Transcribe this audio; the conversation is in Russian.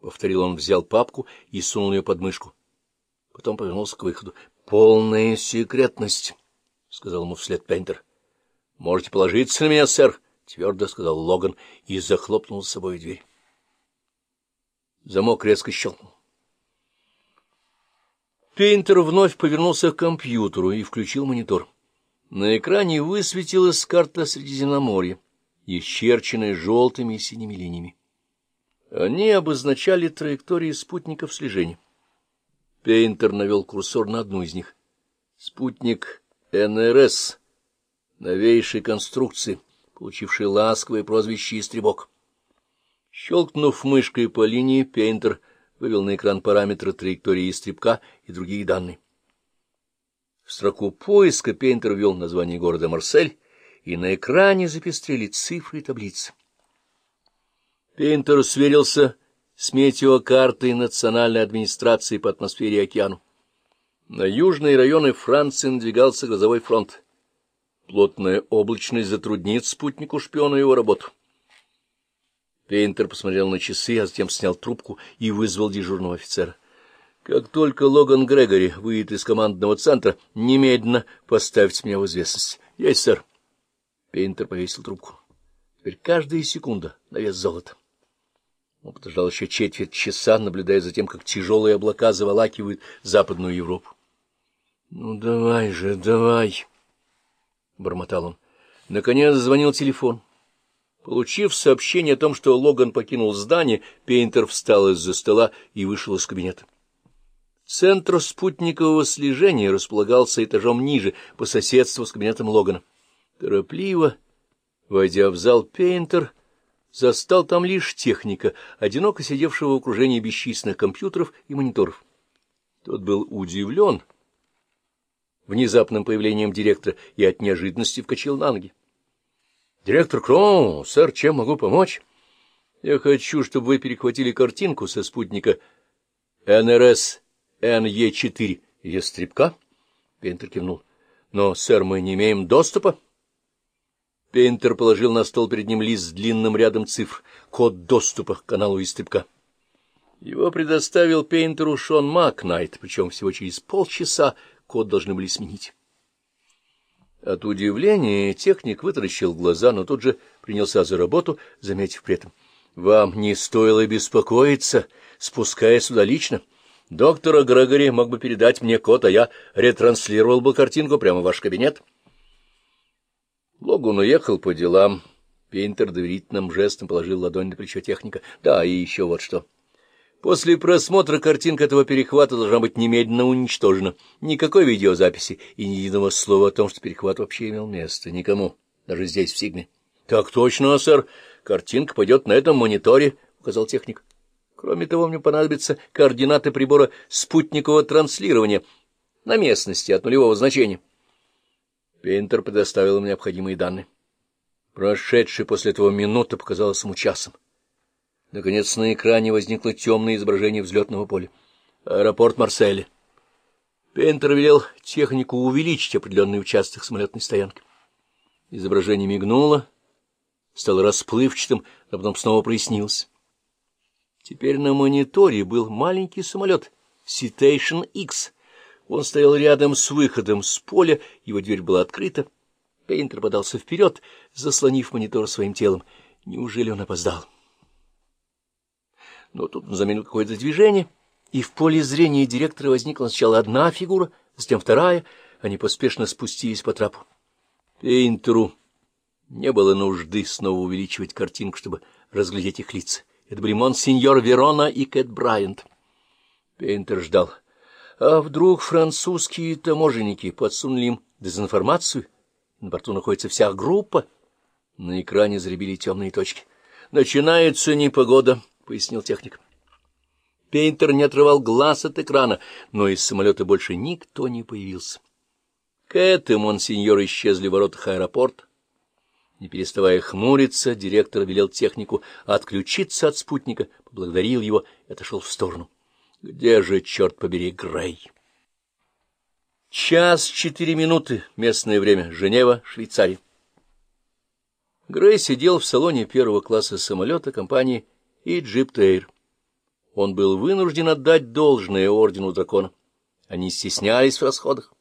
— повторил он, взял папку и сунул ее под мышку. Потом повернулся к выходу. — Полная секретность, — сказал ему вслед Пейнтер. — Можете положиться на меня, сэр, — твердо сказал Логан и захлопнул с собой дверь. Замок резко щелкнул. Пейнтер вновь повернулся к компьютеру и включил монитор. На экране высветилась карта Средиземноморья, исчерченная желтыми и синими линиями. Они обозначали траектории спутников слежения. Пейнтер навел курсор на одну из них. Спутник НРС, новейшей конструкции, получивший ласковое прозвище «Истребок». Щелкнув мышкой по линии, Пейнтер вывел на экран параметры траектории истребка и другие данные. В строку поиска Пейнтер ввел название города Марсель, и на экране запестрели цифры и таблицы. Пейнтер сверился с метеокартой Национальной администрации по атмосфере и океану. На южные районы Франции надвигался грозовой фронт. Плотная облачность затруднит спутнику-шпиону его работу. Пейнтер посмотрел на часы, а затем снял трубку и вызвал дежурного офицера. Как только Логан Грегори выйдет из командного центра, немедленно поставьте меня в известность. Есть, сэр. Пейнтер повесил трубку. Теперь каждая секунда на вес золота. Он подождал еще четверть часа, наблюдая за тем, как тяжелые облака заволакивают Западную Европу. — Ну, давай же, давай! — бормотал он. Наконец звонил телефон. Получив сообщение о том, что Логан покинул здание, Пейнтер встал из-за стола и вышел из кабинета. Центр спутникового слежения располагался этажом ниже, по соседству с кабинетом Логана. Торопливо, войдя в зал, Пейнтер застал там лишь техника, одиноко сидевшего в окружении бесчисленных компьютеров и мониторов. Тот был удивлен внезапным появлением директора и от неожиданности вкочил на ноги. — Директор Кроу, сэр, чем могу помочь? — Я хочу, чтобы вы перехватили картинку со спутника НРС НЕ-4. Ее стрипка? Пейнтер кивнул. — Но, сэр, мы не имеем доступа. — Пейнтер положил на стол перед ним лист с длинным рядом цифр, код доступа к каналу истребка. Его предоставил Пейнтеру Шон Макнайт, причем всего через полчаса код должны были сменить. От удивления техник вытаращил глаза, но тут же принялся за работу, заметив при этом. — Вам не стоило беспокоиться, спускаясь сюда лично. Доктора Грегори мог бы передать мне код, а я ретранслировал бы картинку прямо в ваш кабинет. — Логун уехал по делам. Пейнтер доверительным жестом положил ладонь на плечо техника. Да, и еще вот что. После просмотра картинка этого перехвата должна быть немедленно уничтожена. Никакой видеозаписи и ни единого слова о том, что перехват вообще имел место. Никому, даже здесь, в Сигме. — Так точно, сэр. Картинка пойдет на этом мониторе, — указал техник. Кроме того, мне понадобятся координаты прибора спутникового транслирования на местности от нулевого значения. Пейнтер предоставил им необходимые данные. Прошедшая после этого минута показалась ему часом. Наконец на экране возникло темное изображение взлетного поля. Аэропорт Марселя. Пейнтер велел технику увеличить определенный участок самолетной стоянки. Изображение мигнуло, стало расплывчатым, а потом снова прояснилось. Теперь на мониторе был маленький самолет Citation X — он стоял рядом с выходом с поля, его дверь была открыта. Пейнтер подался вперед, заслонив монитор своим телом. Неужели он опоздал? Но тут он заметил какое-то движение, и в поле зрения директора возникла сначала одна фигура, затем вторая. Они поспешно спустились по трапу. Пейнтеру не было нужды снова увеличивать картинку, чтобы разглядеть их лица. Это были монсеньор Верона и Кэт Брайант. Пейнтер ждал. А вдруг французские таможенники подсунули им дезинформацию? На борту находится вся группа. На экране заребили темные точки. «Начинается непогода», — пояснил техник. Пейнтер не отрывал глаз от экрана, но из самолета больше никто не появился. Кэт и монсеньор исчезли в воротах аэропорта. Не переставая хмуриться, директор велел технику отключиться от спутника, поблагодарил его и отошел в сторону. Где же, черт побери, Грей? Час четыре минуты, местное время, Женева, Швейцария. Грей сидел в салоне первого класса самолета компании Egypt Air. он был вынужден отдать должное ордену дракона. Они стеснялись в расходах.